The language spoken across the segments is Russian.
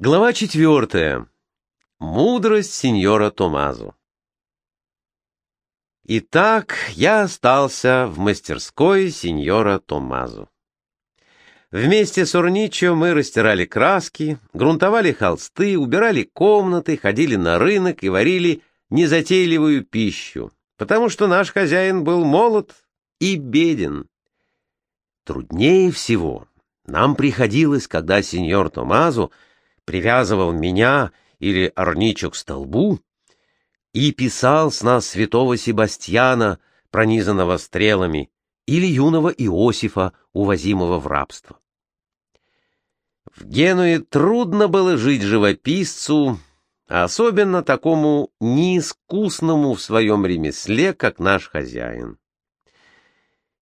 Глава четвертая. Мудрость сеньора Томазо. Итак, я остался в мастерской сеньора Томазо. Вместе с Орничо мы растирали краски, грунтовали холсты, убирали комнаты, ходили на рынок и варили незатейливую пищу, потому что наш хозяин был молод и беден. Труднее всего нам приходилось, когда сеньор Томазо привязывал меня или Орничо к столбу и писал с нас святого Себастьяна, пронизанного стрелами, или юного Иосифа, увозимого в рабство. В Генуе трудно было жить живописцу, особенно такому неискусному в своем ремесле, как наш хозяин.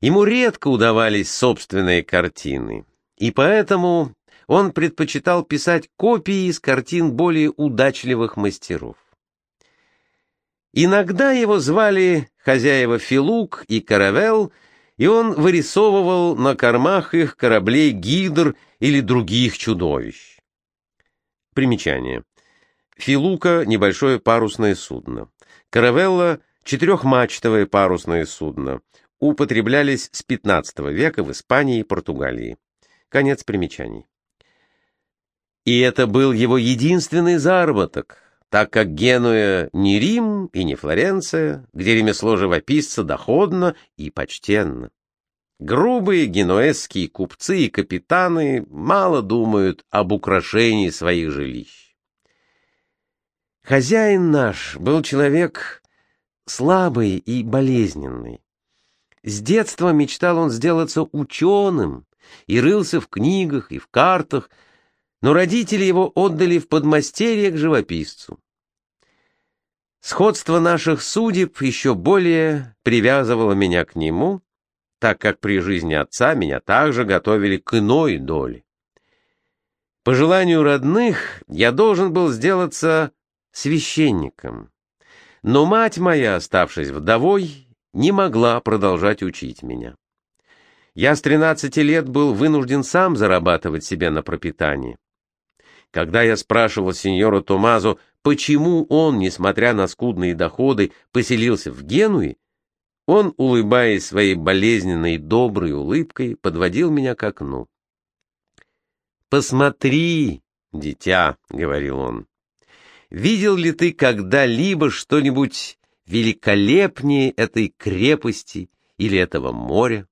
Ему редко удавались собственные картины, и поэтому он предпочитал писать копии из картин более удачливых мастеров. Иногда его звали хозяева Филук и Каравел, и он вырисовывал на кормах их кораблей гидр или других чудовищ. Примечание. Филука — небольшое парусное судно. Каравелла — четырехмачтовое парусное судно. Употреблялись с XV века в Испании и Португалии. Конец примечаний. И это был его единственный заработок, так как Генуя не Рим и не Флоренция, где ремесло живописца доходно и почтенно. Грубые генуэзские купцы и капитаны мало думают об украшении своих жилищ. Хозяин наш был человек слабый и болезненный. С детства мечтал он сделаться ученым и рылся в книгах и в картах, но родители его отдали в подмастерье к живописцу. Сходство наших судеб еще более привязывало меня к нему, так как при жизни отца меня также готовили к иной доле. По желанию родных я должен был сделаться священником, но мать моя, оставшись вдовой, не могла продолжать учить меня. Я с 13 лет был вынужден сам зарабатывать себе на пропитание. Когда я спрашивал сеньора Томазо, почему он, несмотря на скудные доходы, поселился в Генуе, он, улыбаясь своей болезненной доброй улыбкой, подводил меня к окну. «Посмотри, дитя», — говорил он, — «видел ли ты когда-либо что-нибудь великолепнее этой крепости или этого моря?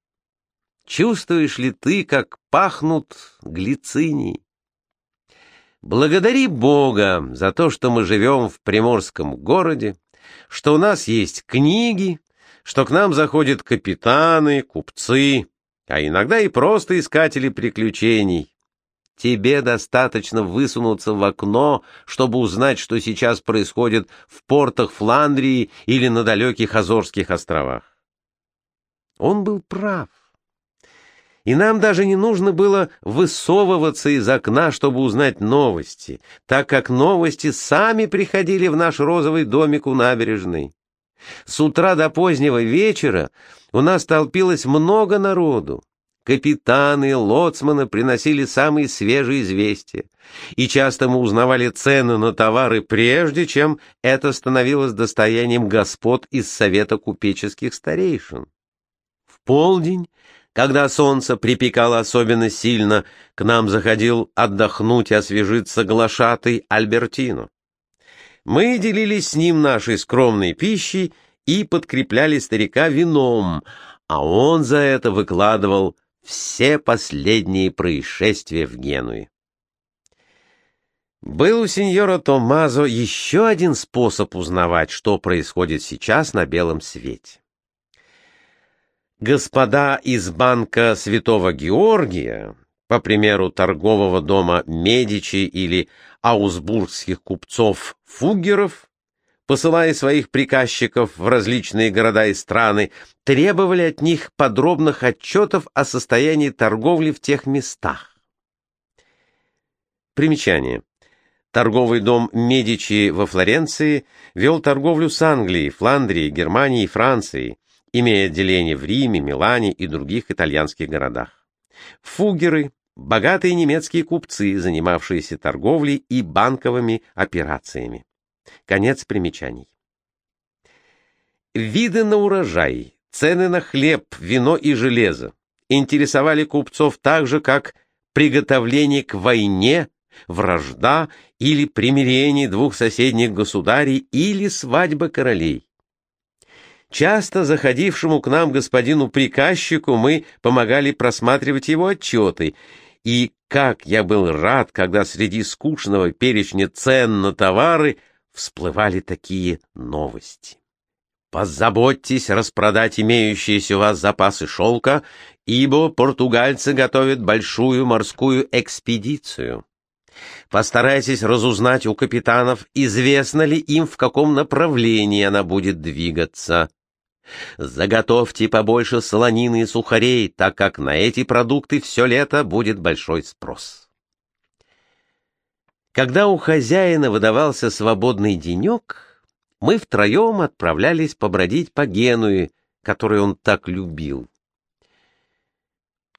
Чувствуешь ли ты, как пахнут глицинии? Благодари Бога за то, что мы живем в приморском городе, что у нас есть книги, что к нам заходят капитаны, купцы, а иногда и просто искатели приключений. Тебе достаточно высунуться в окно, чтобы узнать, что сейчас происходит в портах Фландрии или на далеких Азорских островах. Он был прав и нам даже не нужно было высовываться из окна, чтобы узнать новости, так как новости сами приходили в наш розовый домик у набережной. С утра до позднего вечера у нас толпилось много народу. Капитаны лоцманы приносили самые свежие известия, и часто мы узнавали цены на товары прежде, чем это становилось достоянием господ из Совета купеческих старейшин. В полдень когда солнце припекало особенно сильно, к нам заходил отдохнуть и освежиться глашатый Альбертино. Мы делились с ним нашей скромной пищей и подкрепляли старика вином, а он за это выкладывал все последние происшествия в Генуе. Был у сеньора Томазо еще один способ узнавать, что происходит сейчас на белом свете господа из банка Святого Георгия, по примеру торгового дома Медичи или аусбургских купцов Фугеров, посылая своих приказчиков в различные города и страны, требовали от них подробных отчетов о состоянии торговли в тех местах. Примечание. Торговый дом Медичи во Флоренции вел торговлю с Англией, Фландрией, Германией и Францией, имея отделения в Риме, Милане и других итальянских городах. Фугеры богатые немецкие купцы, занимавшиеся торговлей и банковыми операциями. Конец примечаний. Виды на урожай, цены на хлеб, вино и железо интересовали купцов так же, как приготовление к войне, вражда или примирение двух соседних государей или свадьба королей. Часто заходившему к нам господину приказчику мы помогали просматривать его отчеты, и как я был рад, когда среди скучного перечня цен на товары всплывали такие новости. Позаботьтесь распродать имеющиеся у вас запасы шелка, ибо португальцы готовят большую морскую экспедицию. Постарайтесь разузнать у капитанов, известно ли им, в каком направлении она будет двигаться. Заготовьте побольше солонины и сухарей, так как на эти продукты все лето будет большой спрос. Когда у хозяина выдавался свободный денек, мы втроем отправлялись побродить по Генуе, который он так любил.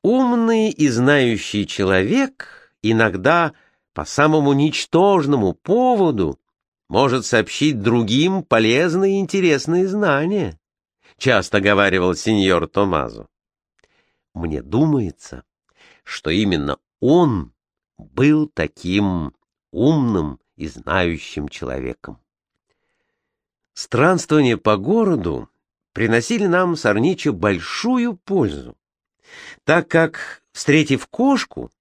Умный и знающий человек иногда по самому ничтожному поводу может сообщить другим полезные и интересные знания часто говаривал сеньор Томазо. Мне думается, что именно он был таким умным и знающим человеком. Странствования по городу приносили нам с Арничо большую пользу, так как, встретив кошку,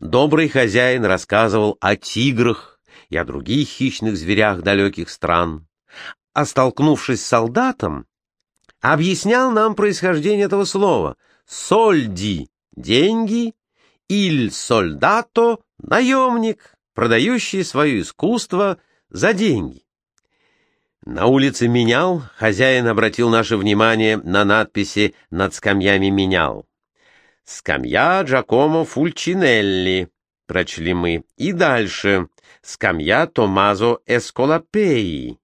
добрый хозяин рассказывал о тиграх и о других хищных зверях далеких стран, а столкнувшись с солдатом, объяснял нам происхождение этого слова. «Сольди» — деньги, «иль солдато» — наемник, продающий свое искусство за деньги. На улице менял хозяин обратил наше внимание на надписи над скамьями менял. «Скамья Джакомо Фульчинелли», — прочли мы, и дальше «Скамья Томазо Эсколапеи».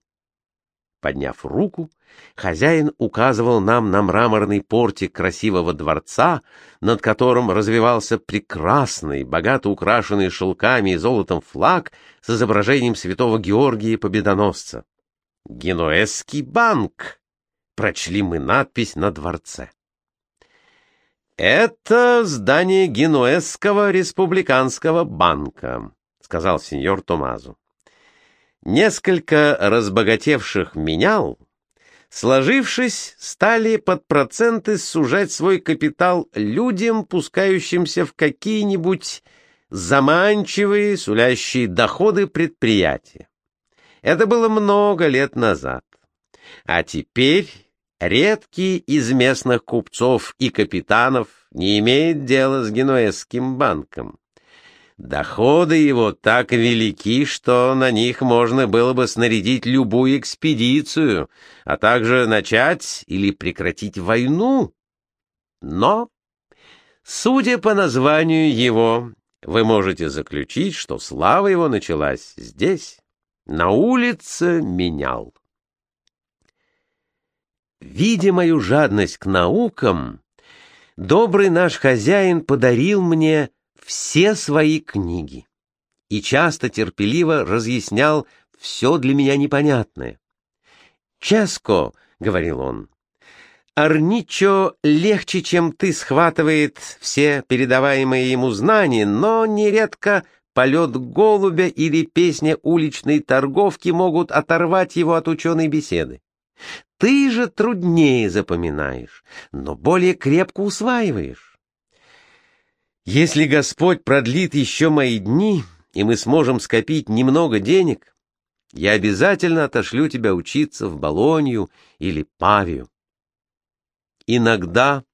Подняв руку, хозяин указывал нам на мраморный портик красивого дворца, над которым развивался прекрасный, богато украшенный шелками и золотом флаг с изображением святого Георгия Победоносца. «Генуэзский банк!» — прочли мы надпись на дворце. «Это здание Генуэзского республиканского банка», — сказал сеньор Томазу. Несколько разбогатевших менял сложившись, стали под проценты сужать свой капитал людям, пускающимся в какие-нибудь заманчивые, сулящие доходы предприятия. Это было много лет назад. А теперь редкий из местных купцов и капитанов не имеет дела с Генуэзским банком. Доходы его так велики, что на них можно было бы снарядить любую экспедицию, а также начать или прекратить войну. Но, судя по названию его, вы можете заключить, что слава его началась здесь, на улице Менял. Видя мою жадность к наукам, добрый наш хозяин подарил мне все свои книги и часто терпеливо разъяснял все для меня непонятное. «Ческо», — говорил он, — «Арничо легче, чем ты, схватывает все передаваемые ему знания, но нередко полет голубя или песня уличной торговки могут оторвать его от ученой беседы. Ты же труднее запоминаешь, но более крепко усваиваешь. Если Господь продлит еще мои дни, и мы сможем скопить немного денег, я обязательно отошлю тебя учиться в Болонью или Павию. Иногда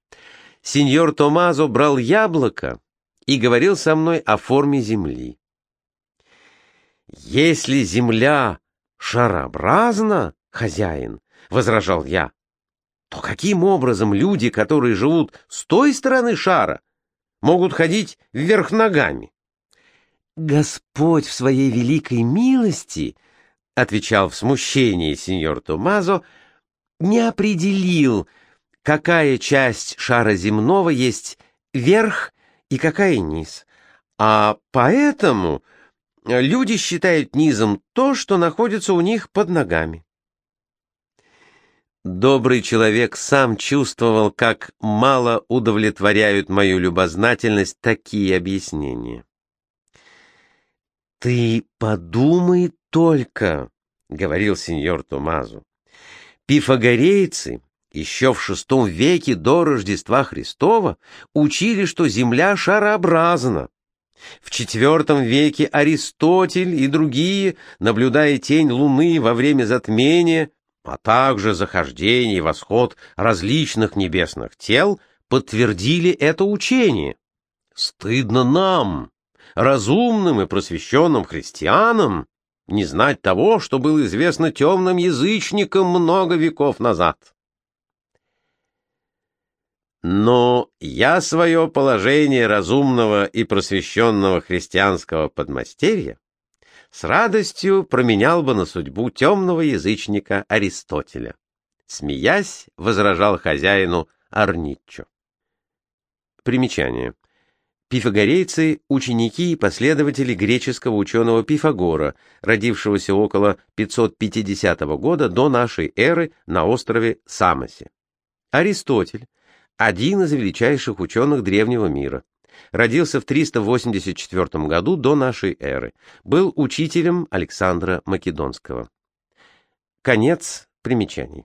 сеньор Томазо брал яблоко и говорил со мной о форме земли. «Если земля шарообразна, хозяин, — возражал я, — то каким образом люди, которые живут с той стороны шара, — могут ходить вверх ногами. «Господь в своей великой милости», — отвечал в смущении сеньор Томазо, — «не определил, какая часть шара земного есть верх и какая низ. А поэтому люди считают низом то, что находится у них под ногами. Добрый человек сам чувствовал, как мало удовлетворяют мою любознательность такие объяснения. «Ты подумай только», — говорил сеньор Томазу. «Пифагорейцы еще в шестом веке до Рождества Христова учили, что Земля шарообразна. В IV веке Аристотель и другие, наблюдая тень Луны во время затмения, а также захождение и восход различных небесных тел, подтвердили это учение. Стыдно нам, разумным и просвещенным христианам, не знать того, что было известно темным язычникам много веков назад. Но я свое положение разумного и просвещенного христианского подмастерья с радостью променял бы на судьбу темного язычника Аристотеля. Смеясь, возражал хозяину Арниччо. Примечание. Пифагорейцы — ученики и последователи греческого ученого Пифагора, родившегося около 550 года до нашей эры на острове Самосе. Аристотель — один из величайших ученых древнего мира родился в 384 году до нашей эры, был учителем Александра Македонского. Конец примечаний.